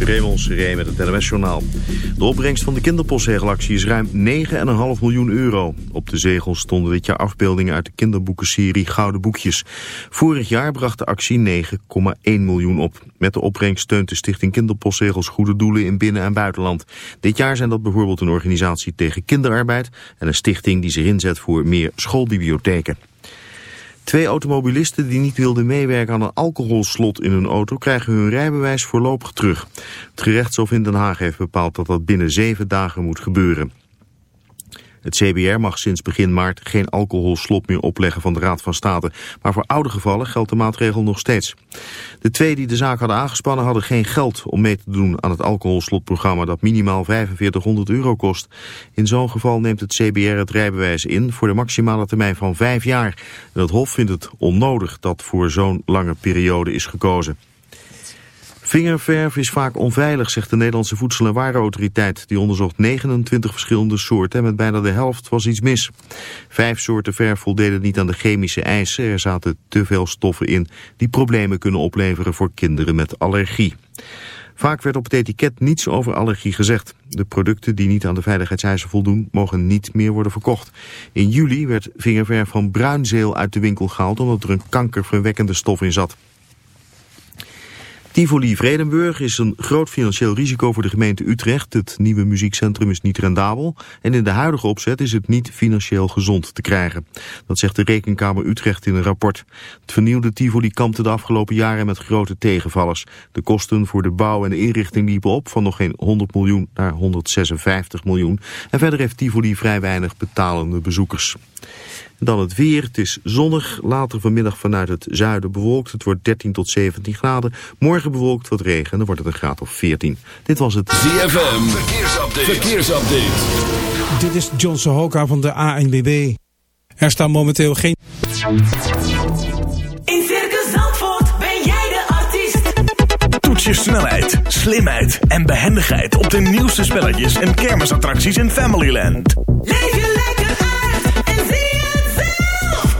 Raymond Seré met het NMS-journaal. De opbrengst van de kinderpostzegelactie is ruim 9,5 miljoen euro. Op de zegels stonden dit jaar afbeeldingen uit de kinderboekenserie Gouden Boekjes. Vorig jaar bracht de actie 9,1 miljoen op. Met de opbrengst steunt de stichting Kinderpostzegels goede doelen in binnen- en buitenland. Dit jaar zijn dat bijvoorbeeld een organisatie tegen kinderarbeid... en een stichting die zich inzet voor meer schoolbibliotheken. Twee automobilisten die niet wilden meewerken aan een alcoholslot in hun auto krijgen hun rijbewijs voorlopig terug. Het gerechtshof in Den Haag heeft bepaald dat dat binnen zeven dagen moet gebeuren. Het CBR mag sinds begin maart geen alcoholslot meer opleggen van de Raad van State. Maar voor oude gevallen geldt de maatregel nog steeds. De twee die de zaak hadden aangespannen hadden geen geld om mee te doen aan het alcoholslotprogramma dat minimaal 4500 euro kost. In zo'n geval neemt het CBR het rijbewijs in voor de maximale termijn van vijf jaar. En het Hof vindt het onnodig dat voor zo'n lange periode is gekozen. Vingerverf is vaak onveilig, zegt de Nederlandse Voedsel- en Warenautoriteit. Die onderzocht 29 verschillende soorten en met bijna de helft was iets mis. Vijf soorten verf voldeden niet aan de chemische eisen. Er zaten te veel stoffen in die problemen kunnen opleveren voor kinderen met allergie. Vaak werd op het etiket niets over allergie gezegd. De producten die niet aan de veiligheidseisen voldoen mogen niet meer worden verkocht. In juli werd vingerverf van bruinzeel uit de winkel gehaald omdat er een kankerverwekkende stof in zat. Tivoli Vredenburg is een groot financieel risico voor de gemeente Utrecht. Het nieuwe muziekcentrum is niet rendabel en in de huidige opzet is het niet financieel gezond te krijgen. Dat zegt de Rekenkamer Utrecht in een rapport. Het vernieuwde Tivoli kampte de afgelopen jaren met grote tegenvallers. De kosten voor de bouw en de inrichting liepen op van nog geen 100 miljoen naar 156 miljoen. En verder heeft Tivoli vrij weinig betalende bezoekers. Dan het weer. Het is zonnig. Later vanmiddag vanuit het zuiden bewolkt. Het wordt 13 tot 17 graden. Morgen bewolkt wat regen. En dan wordt het een graad of 14. Dit was het ZFM. Verkeersupdate. Verkeersupdate. Dit is John Sohoka van de ANWB. Er staan momenteel geen... In Circus Zandvoort ben jij de artiest. Toets je snelheid, slimheid en behendigheid op de nieuwste spelletjes en kermisattracties in Familyland. Leef je lekker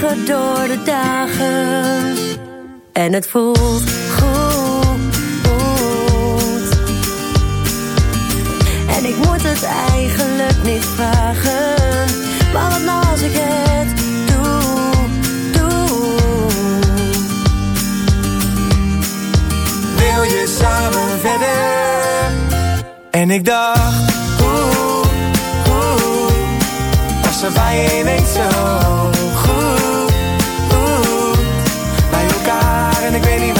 door de dagen. En het voelt goed. En ik moet het eigenlijk niet vragen. Maar wat nou als ik het doe, doe. Wil je samen verder? En ik dacht, oeh, oeh. Was er bij ineens zo elkaar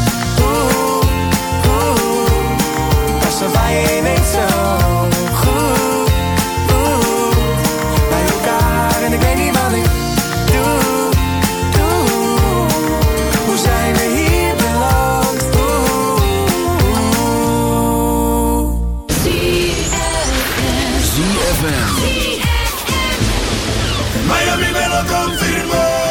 ZFM. Miami me lo confirmó.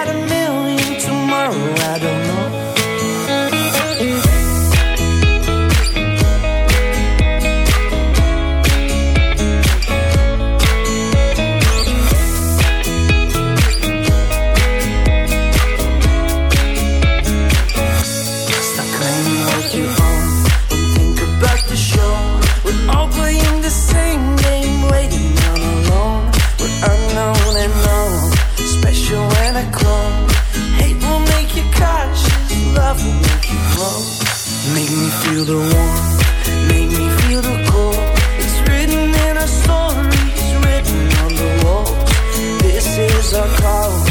your call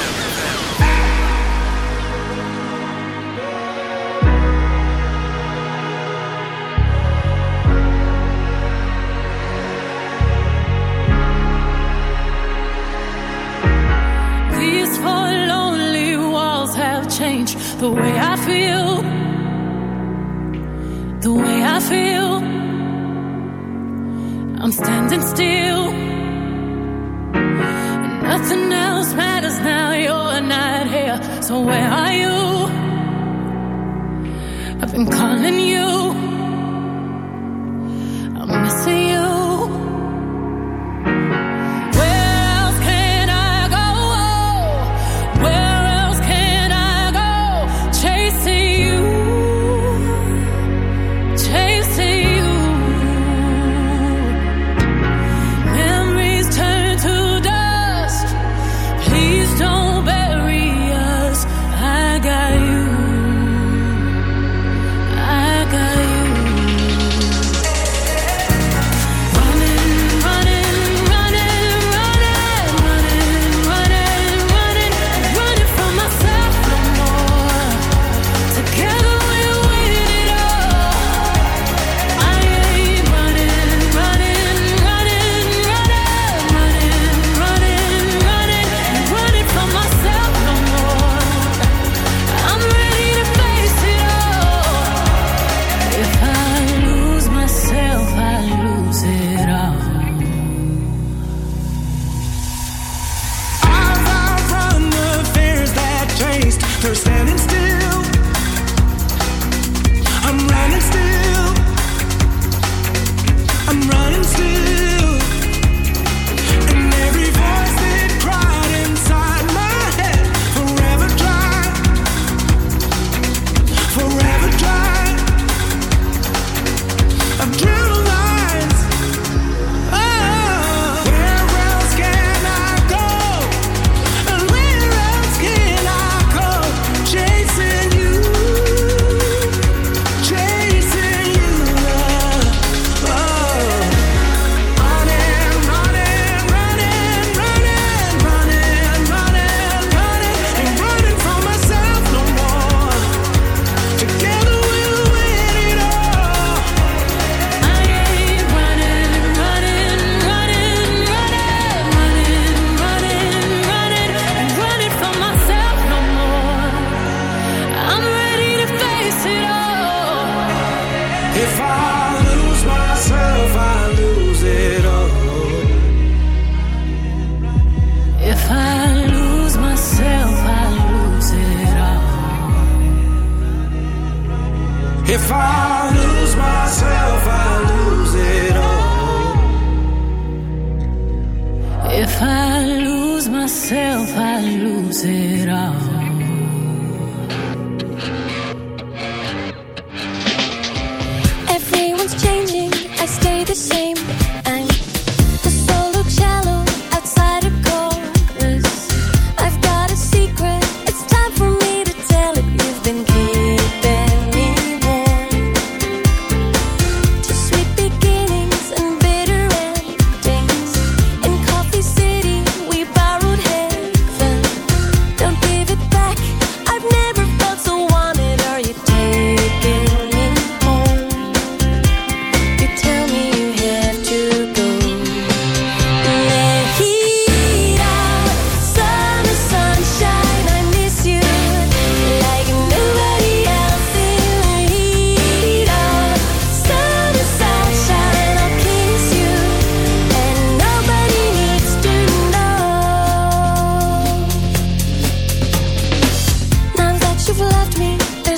you. I've been calling you. I'm missing.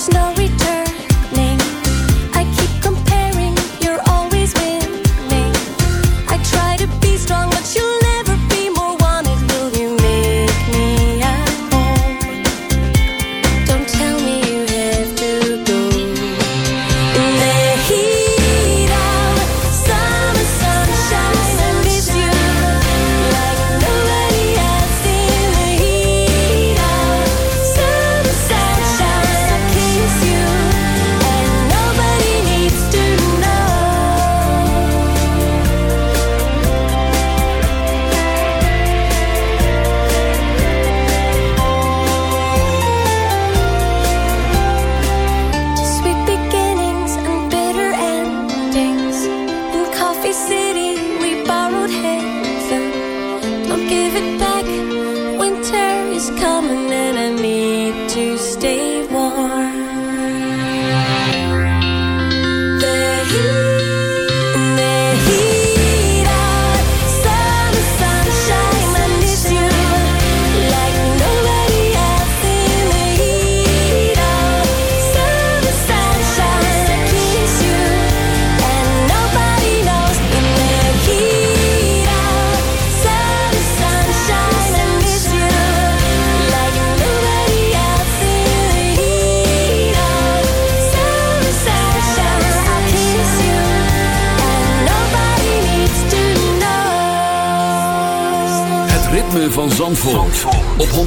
There's no